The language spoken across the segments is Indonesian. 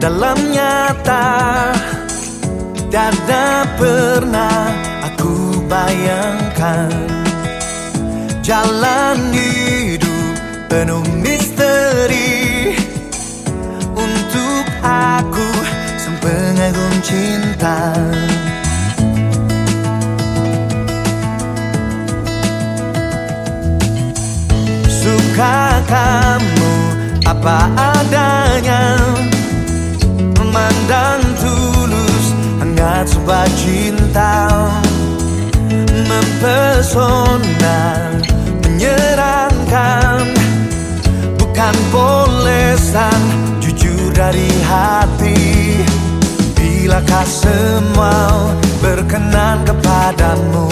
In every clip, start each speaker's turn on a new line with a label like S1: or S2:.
S1: dalam nyata. Tiada pernah aku bayangkan Jalan hidup penuh misteri. Untuk aku sang pengagum cinta. Suka kamu apa adanya Memandang tulus hangat sebuah cinta. Mempesona menyeramkan Bukan polesan jujur dari hati. Bilakah semua berkenan kepadamu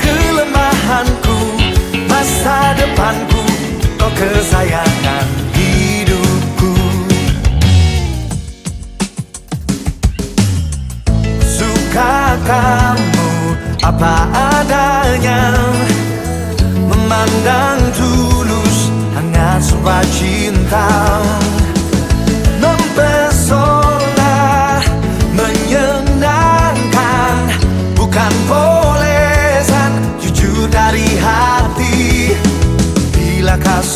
S1: kelemahanku Masa depanku, kau kesayangan hidupku. Suka kamu apa adanya? Memandang tulus hangat sebuah cinta Bilakah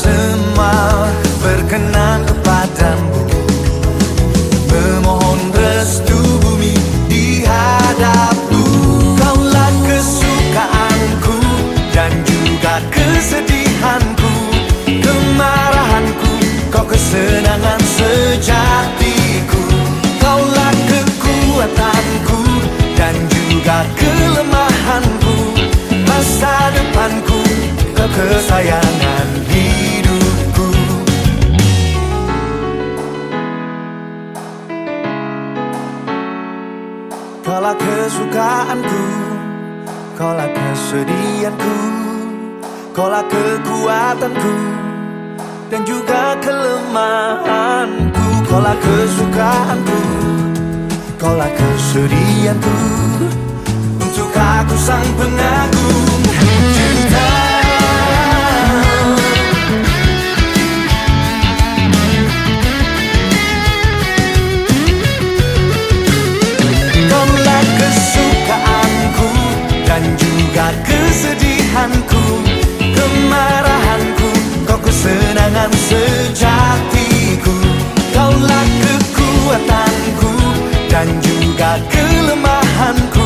S1: Kaulah kesukaanku Kaulah kesedihanku Kaulah kekuatanku Dan juga kelemahanku. Kaulah kesukaanku Kaulah kesedihanku Untuk aku sang pengagum kelemahanku